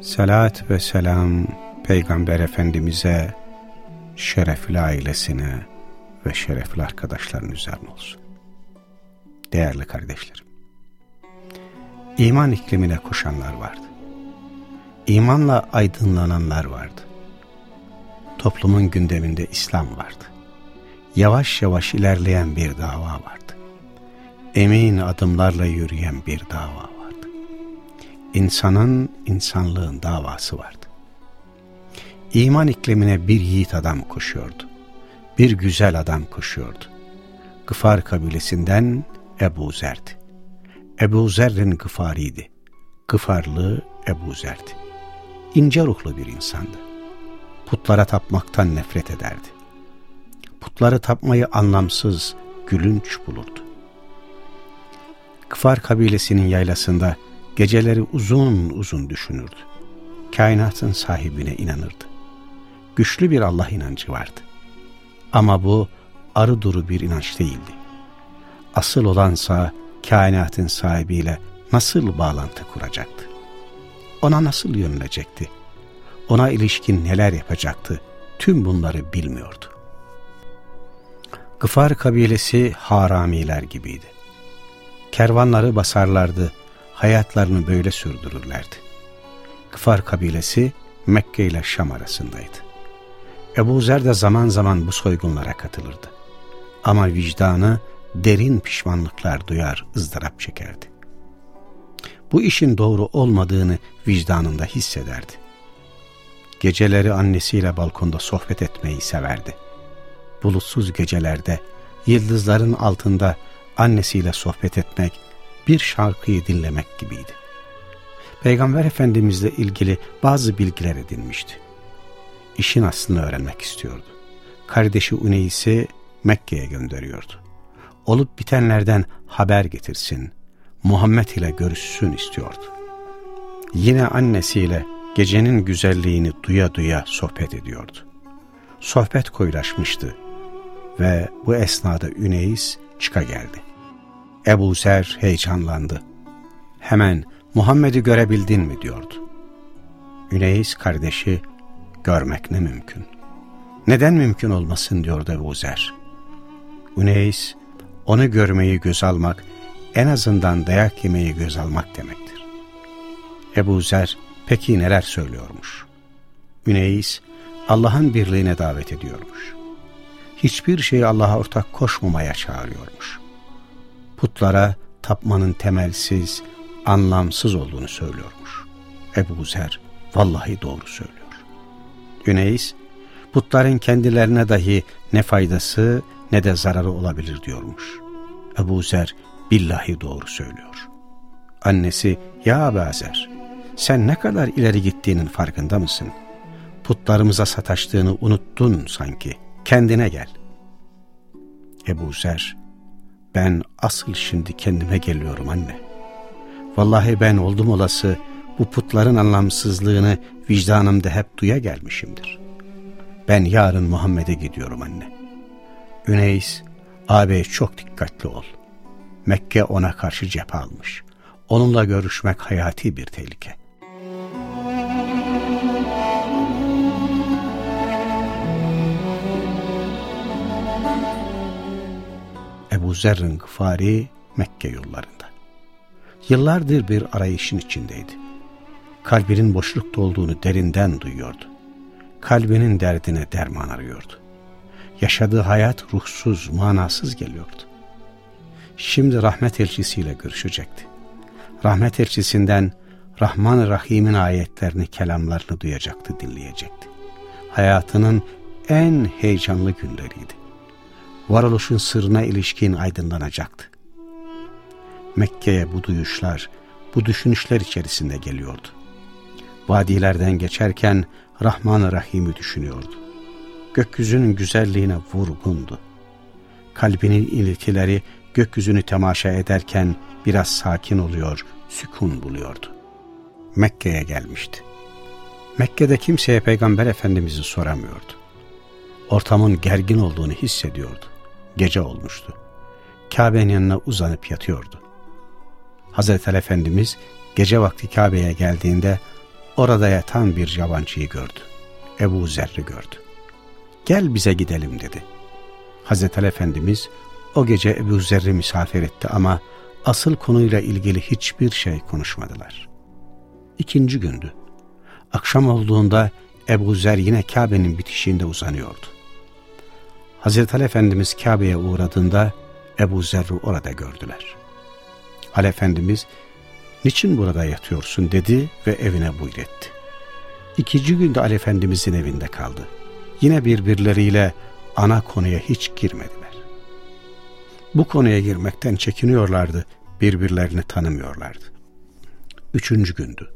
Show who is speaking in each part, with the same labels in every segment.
Speaker 1: Salat ve selam Peygamber Efendimiz'e, şerefli ailesine ve şerefli arkadaşların üzerine olsun. Değerli kardeşlerim, iman iklimine koşanlar vardı. İmanla aydınlananlar vardı. Toplumun gündeminde İslam vardı. Yavaş yavaş ilerleyen bir dava vardı. Emin adımlarla yürüyen bir dava vardı. İnsanın, insanlığın davası vardı. İman iklimine bir yiğit adam koşuyordu. Bir güzel adam koşuyordu. Gıfar kabilesinden Ebu Zer'di. Ebu Zer'in Gıfariydi. Gıfarlı Ebu Zer'di. İnce ruhlu bir insandı. Putlara tapmaktan nefret ederdi. Putları tapmayı anlamsız, gülünç bulurdu. Gıfar kabilesinin yaylasında geceleri uzun uzun düşünürdü. Kainatın sahibine inanırdı. Güçlü bir Allah inancı vardı. Ama bu arı duru bir inanç değildi. Asıl olansa kainatın sahibiyle nasıl bağlantı kuracaktı? Ona nasıl yönelecekti? Ona ilişkin neler yapacaktı? Tüm bunları bilmiyordu. Gıfar kabilesi haramiler gibiydi. Kervanları basarlardı, hayatlarını böyle sürdürürlerdi. Gıfar kabilesi Mekke ile Şam arasındaydı. Ebu Zer de zaman zaman bu soygunlara katılırdı. Ama vicdanı derin pişmanlıklar duyar, ızdırap çekerdi. Bu işin doğru olmadığını vicdanında hissederdi. Geceleri annesiyle balkonda sohbet etmeyi severdi. Bulutsuz gecelerde, yıldızların altında annesiyle sohbet etmek, bir şarkıyı dinlemek gibiydi. Peygamber Efendimizle ilgili bazı bilgiler edinmişti. İşin aslını öğrenmek istiyordu. Kardeşi Uneys'i Mekke'ye gönderiyordu. Olup bitenlerden haber getirsin, Muhammed ile görüşsün istiyordu. Yine annesiyle gecenin güzelliğini duya duya sohbet ediyordu. Sohbet koyulaşmıştı ve bu esnada Üneyiz çıka geldi. Ebu Zer heyecanlandı. Hemen Muhammed'i görebildin mi diyordu. Üneyiz kardeşi görmek ne mümkün. Neden mümkün olmasın diyordu Ebu Zer. Üneyiz onu görmeyi göz almak en azından dayak yemeyi göz almak demektir. Ebu Zer peki neler söylüyormuş? Üneyiz Allah'ın birliğine davet ediyormuş. Hiçbir şeyi Allah'a ortak koşmamaya çağırıyormuş. Putlara tapmanın temelsiz, anlamsız olduğunu söylüyormuş. Ebu Zer vallahi doğru söylüyor. Üneyiz, putların kendilerine dahi ne faydası ne de zararı olabilir diyormuş. Ebu Zer billahi doğru söylüyor. Annesi, ya Abazer, sen ne kadar ileri gittiğinin farkında mısın? Putlarımıza sataştığını unuttun sanki. Kendine gel. Ebu Zer, ben asıl şimdi kendime geliyorum anne. Vallahi ben oldum olası bu putların anlamsızlığını vicdanımda hep duya gelmişimdir. Ben yarın Muhammed'e gidiyorum anne. Üneys, ağabey çok dikkatli ol. Mekke ona karşı cephe almış. Onunla görüşmek hayati bir tehlike. Zerrin Gıfari Mekke yollarında. Yıllardır bir arayışın içindeydi. Kalbinin boşlukta olduğunu derinden duyuyordu. Kalbinin derdine derman arıyordu. Yaşadığı hayat ruhsuz, manasız geliyordu. Şimdi rahmet elçisiyle görüşecekti. Rahmet elçisinden Rahman Rahim'in ayetlerini, kelamlarını duyacaktı, dinleyecekti. Hayatının en heyecanlı günleriydi. Varoluşun sırrına ilişkin aydınlanacaktı. Mekke'ye bu duyuşlar, bu düşünüşler içerisinde geliyordu. vadilerden geçerken Rahman-ı Rahim'i düşünüyordu. Gökyüzünün güzelliğine vurgundu. Kalbinin iltileri gökyüzünü temaşa ederken biraz sakin oluyor, sükun buluyordu. Mekke'ye gelmişti. Mekke'de kimseye Peygamber Efendimiz'i soramıyordu. Ortamın gergin olduğunu hissediyordu. Gece olmuştu. Kabe'nin yanına uzanıp yatıyordu. Hazreti Ali Efendimiz gece vakti Kabe'ye geldiğinde orada yatan bir yabancıyı gördü. Ebu Zer'i gördü. Gel bize gidelim dedi. Hazreti Ali Efendimiz o gece Ebu Zer'i misafir etti ama asıl konuyla ilgili hiçbir şey konuşmadılar. İkinci gündü. Akşam olduğunda Ebu Zer yine Kabe'nin bitişiğinde uzanıyordu. Hazreti Ali Efendimiz Kabe'ye uğradığında Ebu Zer'i orada gördüler. Ali Efendimiz, niçin burada yatıyorsun dedi ve evine buyuretti. İkinci günde Ali Efendimizin evinde kaldı. Yine birbirleriyle ana konuya hiç girmediler. Bu konuya girmekten çekiniyorlardı, birbirlerini tanımıyorlardı. Üçüncü gündü.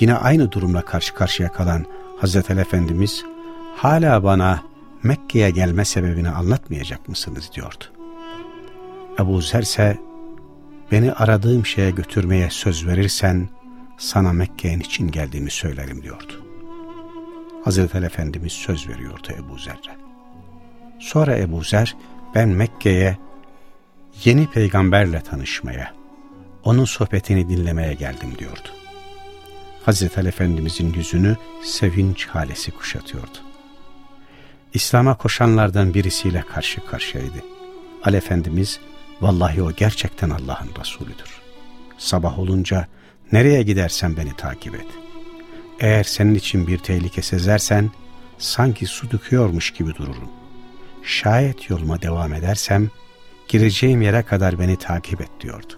Speaker 1: Yine aynı durumla karşı karşıya kalan Hazreti Ali Efendimiz, hala bana Mekke'ye gelme sebebini anlatmayacak mısınız diyordu. Ebu Zer ise beni aradığım şeye götürmeye söz verirsen sana Mekke'nin için geldiğimi söylerim diyordu. Hazreti Efendimiz söz veriyordu Ebu Zer'e. Sonra Ebu Zer ben Mekke'ye yeni peygamberle tanışmaya, onun sohbetini dinlemeye geldim diyordu. Hazreti Efendimizin yüzünü sevinç halesi kuşatıyordu. İslam'a koşanlardan birisiyle karşı karşıyaydı. Ali Efendimiz, vallahi o gerçekten Allah'ın Resulüdür. Sabah olunca nereye gidersen beni takip et. Eğer senin için bir tehlike sezersen, sanki su döküyormuş gibi dururum. Şayet yoluma devam edersem, gireceğim yere kadar beni takip et diyordu.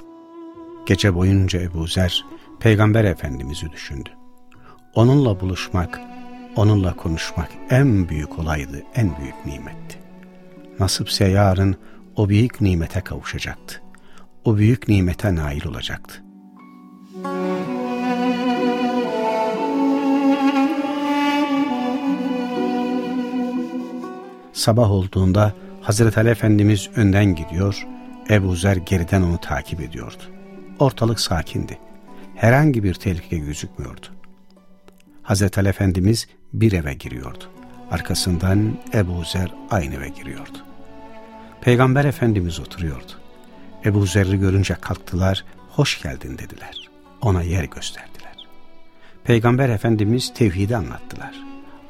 Speaker 1: Gece boyunca Ebu Zer, Peygamber Efendimiz'i düşündü. Onunla buluşmak, onunla konuşmak en büyük olaydı, en büyük nimetti. Nasipse yarın o büyük nimete kavuşacaktı. O büyük nimete nail olacaktı. Sabah olduğunda Hazreti Ali Efendimiz önden gidiyor, Ebu Zer geriden onu takip ediyordu. Ortalık sakindi. Herhangi bir tehlike gözükmüyordu. Hazreti Ali Efendimiz bir eve giriyordu. Arkasından Ebu Zer aynı eve giriyordu. Peygamber Efendimiz oturuyordu. Ebu Zer'i görünce kalktılar, hoş geldin dediler. Ona yer gösterdiler. Peygamber Efendimiz tevhidi anlattılar.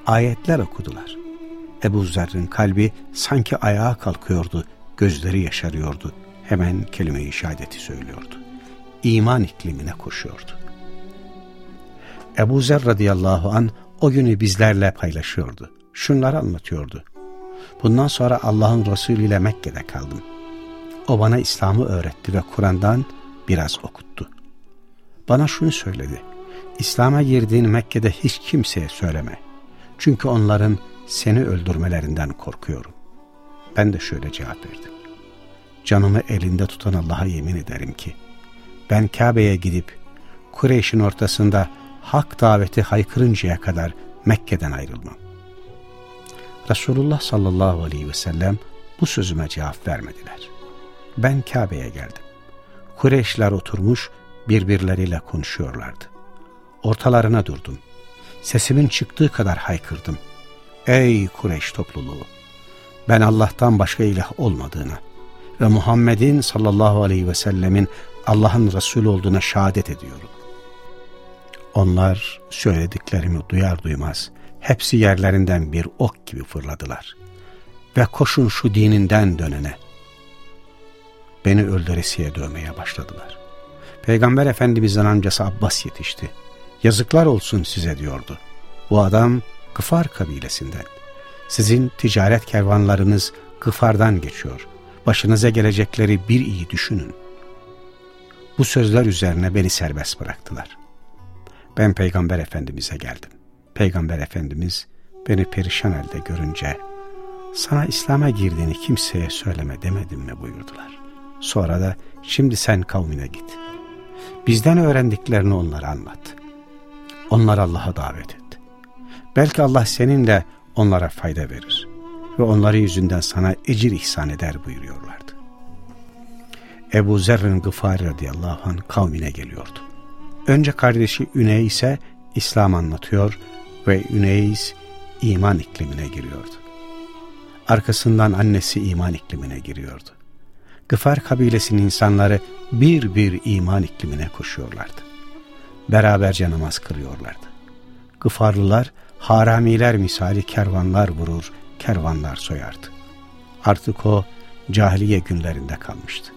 Speaker 1: Ayetler okudular. Ebu Zer'in kalbi sanki ayağa kalkıyordu, gözleri yaşarıyordu. Hemen kelime-i söylüyordu. İman iklimine koşuyordu. Ebu Zer radıyallahu an o günü bizlerle paylaşıyordu. Şunları anlatıyordu. Bundan sonra Allah'ın Resulü ile Mekke'de kaldım. O bana İslam'ı öğretti ve Kur'an'dan biraz okuttu. Bana şunu söyledi. İslam'a girdiğin Mekke'de hiç kimseye söyleme. Çünkü onların seni öldürmelerinden korkuyorum. Ben de şöyle cevap verdim. Canımı elinde tutan Allah'a yemin ederim ki, ben Kabe'ye gidip Kureyş'in ortasında hak daveti haykırıncaya kadar Mekke'den ayrılmam. Resulullah sallallahu aleyhi ve sellem bu sözüme cevap vermediler. Ben Kabe'ye geldim. Kureyşler oturmuş birbirleriyle konuşuyorlardı. Ortalarına durdum. Sesimin çıktığı kadar haykırdım. Ey Kureyş topluluğu! Ben Allah'tan başka ilah olmadığına ve Muhammed'in sallallahu aleyhi ve sellemin Allah'ın Resulü olduğuna şehadet ediyorum. Onlar söylediklerimi duyar duymaz hepsi yerlerinden bir ok gibi fırladılar. Ve koşun şu dininden dönene. Beni öldüresiye dövmeye başladılar. Peygamber Efendimiz'den amcası Abbas yetişti. Yazıklar olsun size diyordu. Bu adam Gıfar kabilesinden. Sizin ticaret kervanlarınız Gıfar'dan geçiyor. Başınıza gelecekleri bir iyi düşünün. Bu sözler üzerine beni serbest bıraktılar. Ben Peygamber Efendimiz'e geldim. Peygamber Efendimiz beni perişan halde görünce sana İslam'a girdiğini kimseye söyleme demedim mi buyurdular. Sonra da şimdi sen kavmine git. Bizden öğrendiklerini onlara anlat. onları Allah'a davet et. Belki Allah seninle onlara fayda verir ve onları yüzünden sana ecir ihsan eder buyuruyorlardı. Ebu Zerrin Gıfari radıyallahu anh kavmine geliyordu. Önce kardeşi Üney ise İslam anlatıyor ve Üneyiz iman iklimine giriyordu. Arkasından annesi iman iklimine giriyordu. Gıfar kabilesinin insanları bir bir iman iklimine koşuyorlardı. Beraberce namaz kırıyorlardı. Gıfarlılar haramiler misali kervanlar vurur, kervanlar soyardı. Artık o cahiliye günlerinde kalmıştı.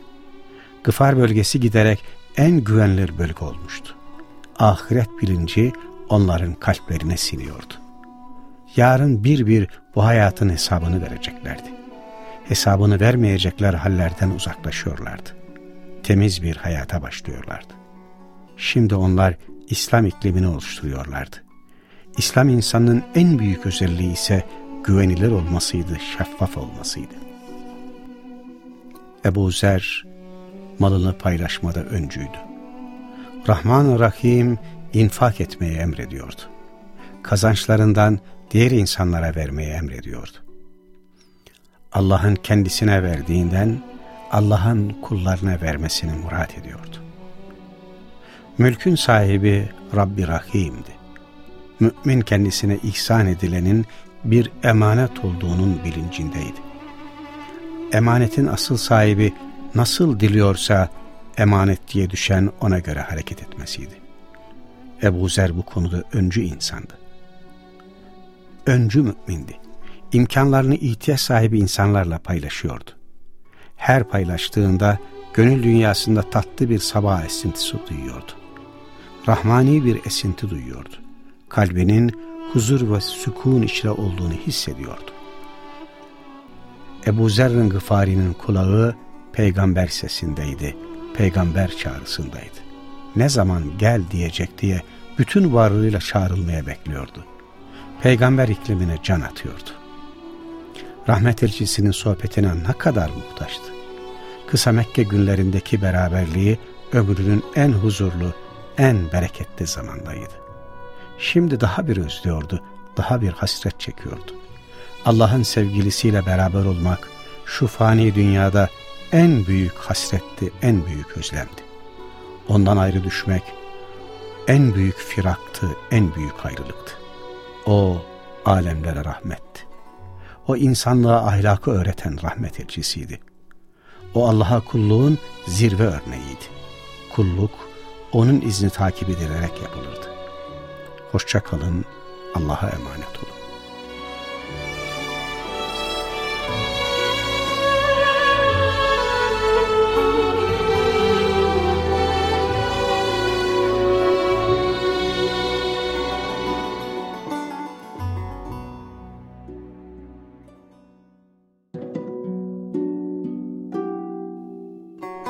Speaker 1: Gıfar bölgesi giderek en güvenilir bölge olmuştu. Ahiret bilinci onların kalplerine siniyordu. Yarın bir bir bu hayatın hesabını vereceklerdi. Hesabını vermeyecekler hallerden uzaklaşıyorlardı. Temiz bir hayata başlıyorlardı. Şimdi onlar İslam iklimini oluşturuyorlardı. İslam insanının en büyük özelliği ise güvenilir olmasıydı, şeffaf olmasıydı. Ebu Zer malını paylaşmada öncüydü. Rahman Rahim infak etmeye emrediyordu. Kazançlarından diğer insanlara vermeye emrediyordu. Allah'ın kendisine verdiğinden Allah'ın kullarına vermesini murat ediyordu. Mülkün sahibi Rabbi Rahim'di. Mümin kendisine ihsan edilenin bir emanet olduğunun bilincindeydi. Emanetin asıl sahibi nasıl diliyorsa emanet diye düşen ona göre hareket etmesiydi. Ebu Zer bu konuda öncü insandı. Öncü mümindi. İmkanlarını ihtiyaç sahibi insanlarla paylaşıyordu. Her paylaştığında gönül dünyasında tatlı bir sabah esintisi duyuyordu. Rahmani bir esinti duyuyordu. Kalbinin huzur ve sükun içinde olduğunu hissediyordu. Ebu Zerrin Gıfari'nin kulağı peygamber sesindeydi, peygamber çağrısındaydı. Ne zaman gel diyecek diye bütün varlığıyla çağrılmaya bekliyordu. Peygamber iklimine can atıyordu. Rahmet elçisinin sohbetine ne kadar muhtaçtı. Kısa Mekke günlerindeki beraberliği ömrünün en huzurlu, en bereketli zamandaydı. Şimdi daha bir özlüyordu, daha bir hasret çekiyordu. Allah'ın sevgilisiyle beraber olmak, şu fani dünyada en büyük hasretti, en büyük özlemdi. Ondan ayrı düşmek, en büyük firaktı, en büyük ayrılıktı. O, alemlere rahmetti. O insanlığa ahlakı öğreten rahmet elçisiydi. O Allah'a kulluğun zirve örneğiydi. Kulluk, onun izni takip edilerek yapılırdı. Hoşça kalın, Allah'a emanet olun.